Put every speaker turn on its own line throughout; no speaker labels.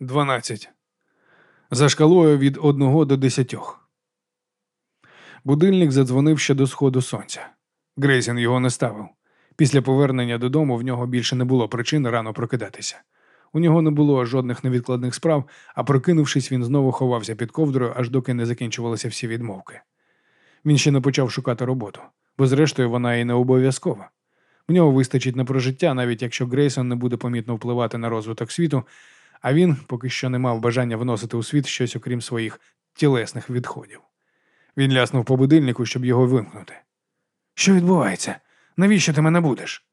12. За шкалою від 1 до 10. Будильник задзвонив ще до сходу сонця. Грейсін його не ставив. Після повернення додому в нього більше не було причин рано прокидатися. У нього не було жодних невідкладних справ, а прокинувшись, він знову ховався під ковдрою, аж доки не закінчувалися всі відмовки. Він ще не почав шукати роботу, бо, зрештою, вона і не обов'язкова. В нього вистачить на прожиття, навіть якщо Грейсон не буде помітно впливати на розвиток світу, а він поки що не мав бажання вносити у світ щось окрім своїх тілесних відходів. Він ляснув по будильнику, щоб його вимкнути. Що відбувається? Навіщо ти мене будеш?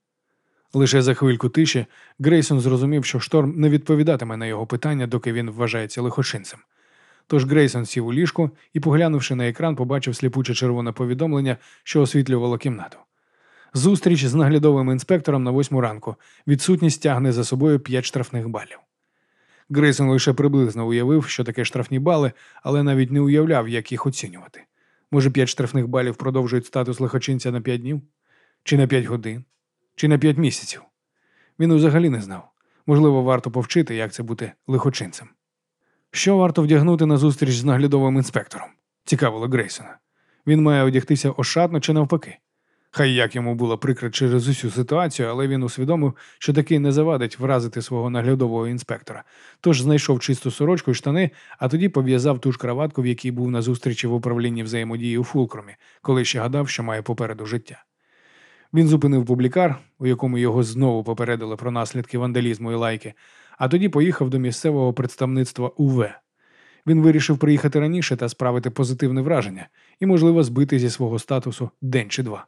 Лише за хвильку тиші Грейсон зрозумів, що шторм не відповідатиме на його питання, доки він вважається лихочинцем. Тож Грейсон сів у ліжку і, поглянувши на екран, побачив сліпуче червоне повідомлення, що освітлювало кімнату. Зустріч з наглядовим інспектором на восьму ранку. Відсутність тягне за собою п'ять штрафних балів. Грейсон лише приблизно уявив, що таке штрафні бали, але навіть не уявляв, як їх оцінювати. Може, п'ять штрафних балів продовжують статус лихочинця на п'ять днів? Чи на п'ять годин? Чи на п'ять місяців? Він взагалі не знав. Можливо, варто повчити, як це бути лихочинцем. Що варто вдягнути на зустріч з наглядовим інспектором? Цікавило Грейсона. Він має одягтися ошатно чи навпаки. Хай як йому було прикро через усю ситуацію, але він усвідомив, що таки не завадить вразити свого наглядового інспектора. Тож знайшов чисту сорочку і штани, а тоді пов'язав ту ж краватку, в якій був на зустрічі в управлінні взаємодії у Фулкромі, коли ще гадав, що має попереду життя. Він зупинив публікар, у якому його знову попередили про наслідки вандалізму і лайки, а тоді поїхав до місцевого представництва УВ. Він вирішив приїхати раніше та справити позитивне враження і, можливо, збити зі свого статусу день чи два.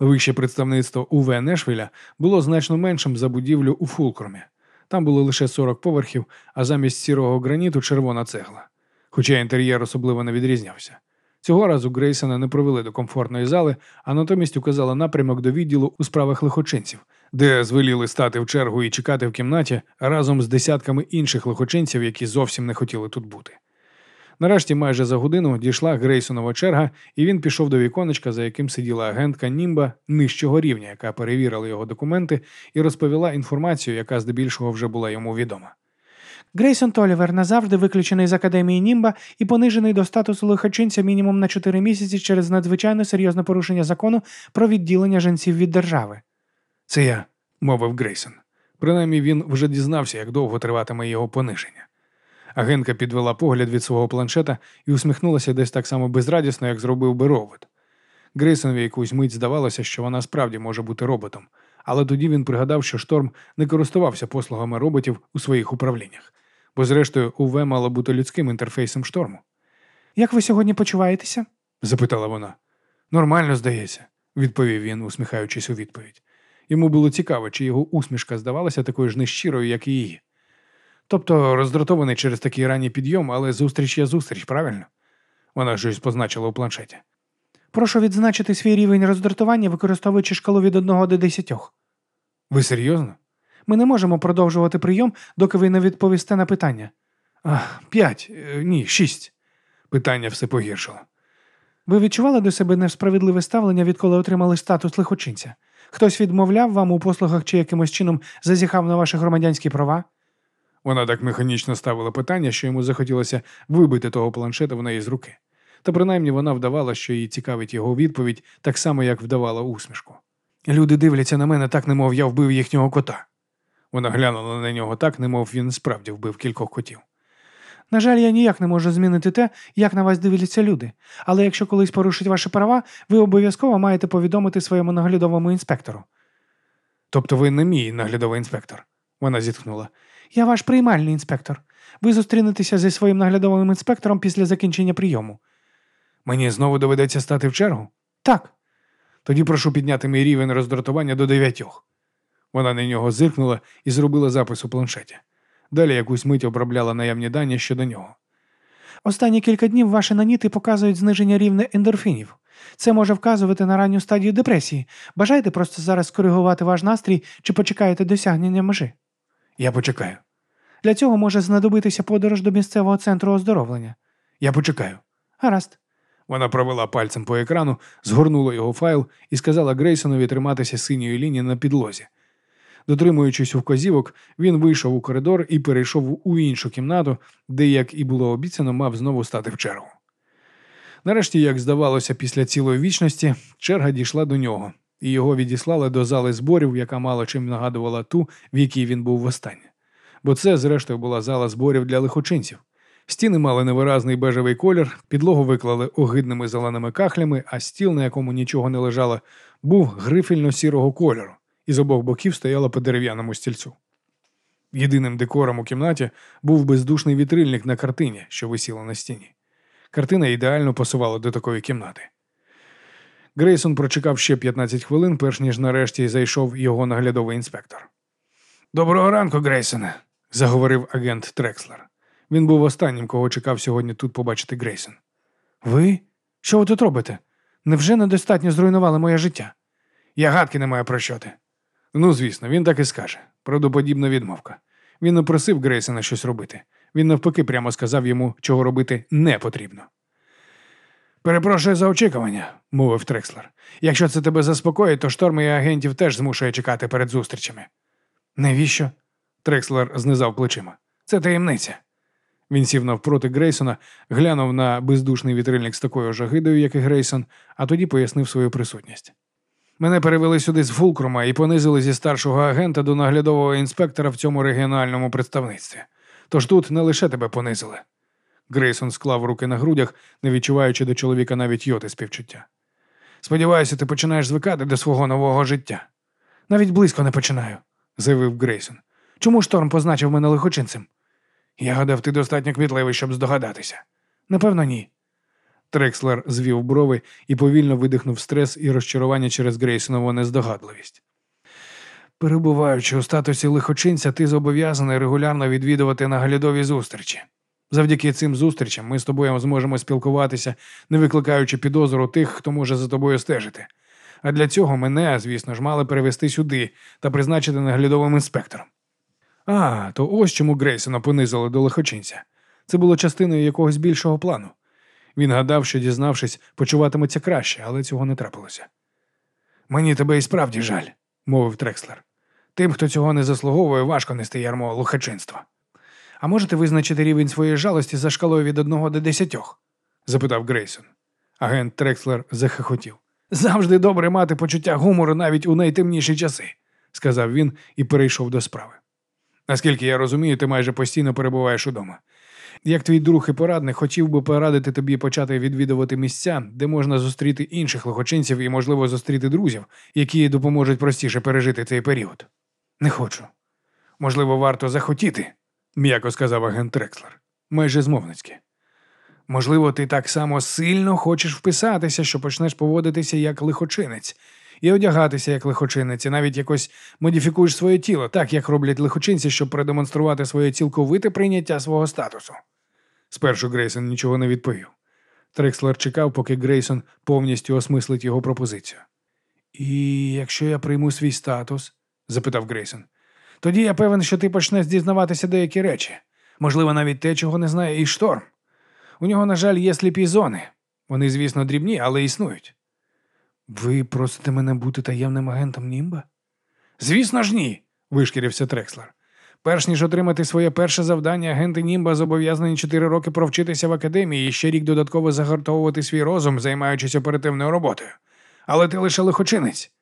Вище представництво УВ Нешвіля було значно меншим за будівлю у Фулкромі. Там було лише 40 поверхів, а замість сірого граніту червона цегла. Хоча інтер'єр особливо не відрізнявся. Цього разу Грейсона не провели до комфортної зали, а натомість указали напрямок до відділу у справах лихочинців, де звеліли стати в чергу і чекати в кімнаті разом з десятками інших лихочинців, які зовсім не хотіли тут бути. Нарешті, майже за годину дійшла Грейсонова черга, і він пішов до віконечка, за яким сиділа агентка Німба нижчого рівня, яка перевірила його документи і розповіла інформацію, яка здебільшого вже була йому відома.
Грейсон Толівер назавжди виключений з академії Німба і понижений до статусу лихочинця мінімум на 4 місяці через надзвичайно серйозне порушення закону про відділення жінців від держави.
Це я, мовив Грейсон. Принаймні він вже дізнався, як довго триватиме його пониження. Агентка підвела погляд від свого планшета і усміхнулася десь так само безрадісно, як зробив би робот. Грейсонові якусь мить здавалося, що вона справді може бути роботом, але тоді він пригадав, що шторм не користувався послугами роботів у своїх управліннях, бо, зрештою, УВ мало бути людським інтерфейсом шторму.
Як ви сьогодні почуваєтеся?
запитала вона. Нормально, здається, відповів він, усміхаючись у відповідь. Йому було цікаво, чи його усмішка здавалася такою ж нещирою, як і її. Тобто роздратований через такий ранній підйом, але зустріч є зустріч, правильно? Вона щось позначила у планшеті.
Прошу відзначити свій рівень роздратування, використовуючи шкалу від 1 до 10.
Ви серйозно?
Ми не можемо продовжувати прийом, доки ви не відповісте на питання.
П'ять, е, ні, шість. Питання все погіршило.
Ви відчували до себе несправедливе ставлення, відколи отримали статус лихочинця? Хтось відмовляв вам у послугах чи якимось чином зазіхав на ваші громадянські права?
Вона так механічно ставила питання, що йому захотілося вибити того планшета в неї з руки. Та принаймні вона вдавала, що її цікавить його відповідь, так само, як вдавала усмішку. Люди дивляться на мене так, немов я вбив їхнього кота. Вона глянула на нього так, немов він справді вбив кількох котів.
На жаль, я ніяк не можу змінити те, як на вас дивляться люди. Але якщо колись порушать ваші права, ви обов'язково маєте повідомити своєму наглядовому інспектору.
Тобто ви не мій наглядовий інспектор, вона зітхнула.
Я ваш приймальний інспектор. Ви зустрінетеся зі своїм наглядовим інспектором після закінчення прийому.
Мені знову доведеться стати в чергу?
Так.
Тоді прошу підняти мій рівень роздратування до дев'ятьох. Вона на нього зиркнула і зробила запис у планшеті. Далі якусь мить обробляла наявні дані щодо нього.
Останні кілька днів ваші наніти показують зниження рівня ендорфінів. Це може вказувати на ранню стадію депресії. Бажаєте просто зараз скоригувати ваш настрій чи почекаєте досягнення межі?
Я почекаю.
Для цього може знадобитися подорож до місцевого центру оздоровлення.
Я почекаю.
Гаразд.
Вона провела пальцем по екрану, згорнула його файл і сказала Грейсонові триматися синьої лінії на підлозі. Дотримуючись вказівок, він вийшов у коридор і перейшов у іншу кімнату, де, як і було обіцяно, мав знову стати в чергу. Нарешті, як здавалося, після цілої вічності черга дійшла до нього, і його відіслали до зали зборів, яка мало чим нагадувала ту, в якій він був востаннє. Бо це, зрештою, була зала зборів для лихочинців. Стіни мали невиразний бежевий колір, підлогу виклали огидними зеленими кахлями, а стіл, на якому нічого не лежало, був грифельно-сірого кольору, і з обох боків стояла по дерев'яному стільцю. Єдиним декором у кімнаті був бездушний вітрильник на картині, що висіла на стіні. Картина ідеально пасувала до такої кімнати. Грейсон прочекав ще 15 хвилин, перш ніж нарешті зайшов його наглядовий інспектор. Доброго ранку, Грейсоне, заговорив агент Трекслер. Він був останнім, кого чекав сьогодні тут побачити Грейсон.
Ви? Що ви тут робите? Невже недостатньо зруйнували моє життя?
Я гадки не маю про що ти. Ну, звісно, він так і скаже. Правдоподібна відмовка. Він не просив Грейсона щось робити. Він навпаки прямо сказав йому, чого робити не потрібно. Перепрошую за очікування, мовив Трекслер. Якщо це тебе заспокоїть, то шторм і агентів теж змушує чекати перед зустрічами.
Навіщо?
Трекслер знизав плечима. Це таємниця. Він сів навпроти Грейсона, глянув на бездушний вітрильник з такою ж огидою, як і Грейсон, а тоді пояснив свою присутність. Мене перевели сюди з Фулкрума і понизили зі старшого агента до наглядового інспектора в цьому регіональному представництві. Тож тут не лише тебе понизили. Грейсон склав руки на грудях, не відчуваючи до чоловіка навіть йоти співчуття. Сподіваюся, ти починаєш звикати до свого нового життя.
Навіть близько не починаю,
заявив Грейсон.
Чому шторм позначив мене лихочинцем?
Я гадав, ти достатньо кмітливий, щоб здогадатися.
Напевно, ні.
Трекслер звів брови і повільно видихнув стрес і розчарування через Грейсонову нездогадливість. Перебуваючи у статусі лихочинця, ти зобов'язаний регулярно відвідувати наглядові зустрічі. Завдяки цим зустрічам ми з тобою зможемо спілкуватися, не викликаючи підозру тих, хто може за тобою стежити. А для цього мене, звісно ж, мали перевести сюди та призначити наглядовим інспектором. А, то ось чому Грейсона понизили до лихочинця. Це було частиною якогось більшого плану. Він гадав, що, дізнавшись, почуватиметься краще, але цього не трапилося. Мені тебе і справді жаль, мовив Трекслер. Тим, хто цього не заслуговує, важко нести ярмо лухачинства. А можете визначити рівень своєї жалості за шкалою від одного до десятьох? запитав Грейсон. Агент Трекслер захихотів. Завжди добре мати почуття гумору навіть у найтемніші часи, сказав він і перейшов до справи. Наскільки я розумію, ти майже постійно перебуваєш удома. Як твій друг і порадник, хотів би порадити тобі почати відвідувати місця, де можна зустріти інших лохочинців і, можливо, зустріти друзів, які допоможуть простіше пережити цей період. Не хочу. Можливо, варто захотіти, м'яко сказав агент Трекслер, майже змовницьки. Можливо, ти так само сильно хочеш вписатися, що почнеш поводитися як лихочинець, і одягатися як лихочинець, і навіть якось модифікуєш своє тіло, так як роблять лихочинці, щоб продемонструвати своє цілковите прийняття свого статусу. Спершу Грейсон нічого не відповів. Трекслер чекав, поки Грейсон повністю осмислить його пропозицію. І якщо я прийму свій статус? запитав Грейсон, тоді я певен, що ти почнеш дізнаватися деякі речі, можливо, навіть те, чого не знає і шторм. У нього, на жаль, є сліпі зони. Вони, звісно, дрібні, але існують. Ви просите мене бути таємним агентом Німба? Звісно ж, ні, вишкірився Трекслер. Перш ніж отримати своє перше завдання, агенти Німба зобов'язані чотири роки провчитися в академії і ще рік додатково загартовувати свій розум, займаючись оперативною роботою. Але ти лише лихочинець.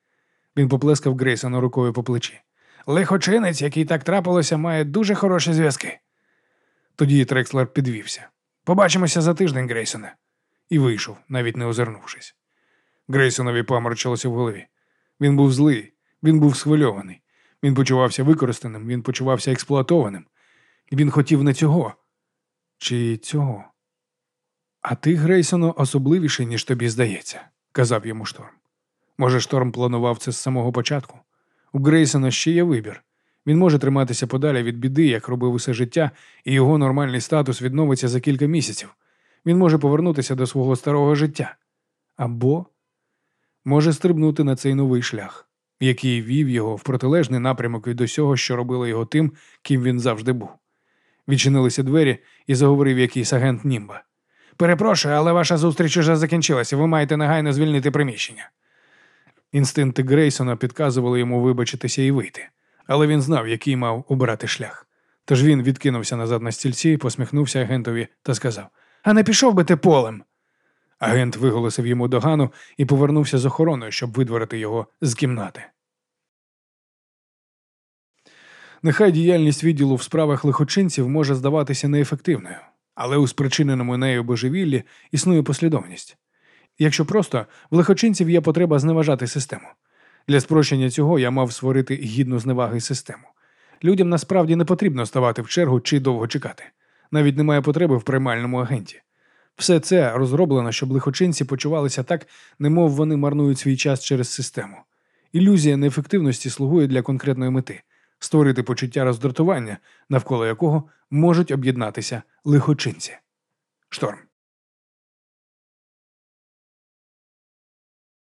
Він поплескав Грейсона рукою по плечі. Лихочинець, який так трапилося, має дуже хороші зв'язки. Тоді Трекслер підвівся. Побачимося за тиждень, Грейсоне, і вийшов, навіть не озирнувшись. Грейсонові поморчилося в голові. Він був злий, він був схвильований. Він почувався використаним, він почувався експлуатованим. Він хотів не цього. Чи цього? А ти, Грейсоно, особливіший, ніж тобі здається, казав йому шторм. Може, шторм планував це з самого початку. У Грейсона ще є вибір. Він може триматися подалі від біди, як робив усе життя, і його нормальний статус відновиться за кілька місяців. Він може повернутися до свого старого життя. Або може стрибнути на цей новий шлях, який вів його в протилежний напрямок від усього, що робило його тим, ким він завжди був. Відчинилися двері і заговорив якийсь агент Німба. Перепрошую, але ваша зустріч уже закінчилася. Ви маєте негайно звільнити приміщення. Інстинкти Грейсона підказували йому вибачитися і вийти, Але він знав, який мав обрати шлях. Тож він відкинувся назад на стільці, посміхнувся агентові та сказав: А не пішов би ти полем. Агент виголосив йому догану і повернувся з охороною, щоб видворити його з кімнати. Нехай діяльність відділу в справах лихочинців може здаватися неефективною, але у спричиненому нею божевіллі існує послідовність. Якщо просто в лихочинців є потреба зневажати систему. Для спрощення цього я мав створити гідну зневаги систему. Людям насправді не потрібно ставати в чергу чи довго чекати. Навіть немає потреби в приймальному агенті. Все це розроблено, щоб лихочинці почувалися так, немов вони марнують свій час через систему. Ілюзія неефективності слугує для конкретної мети створити почуття роздратування, навколо якого можуть об'єднатися лихочинці. Шторм.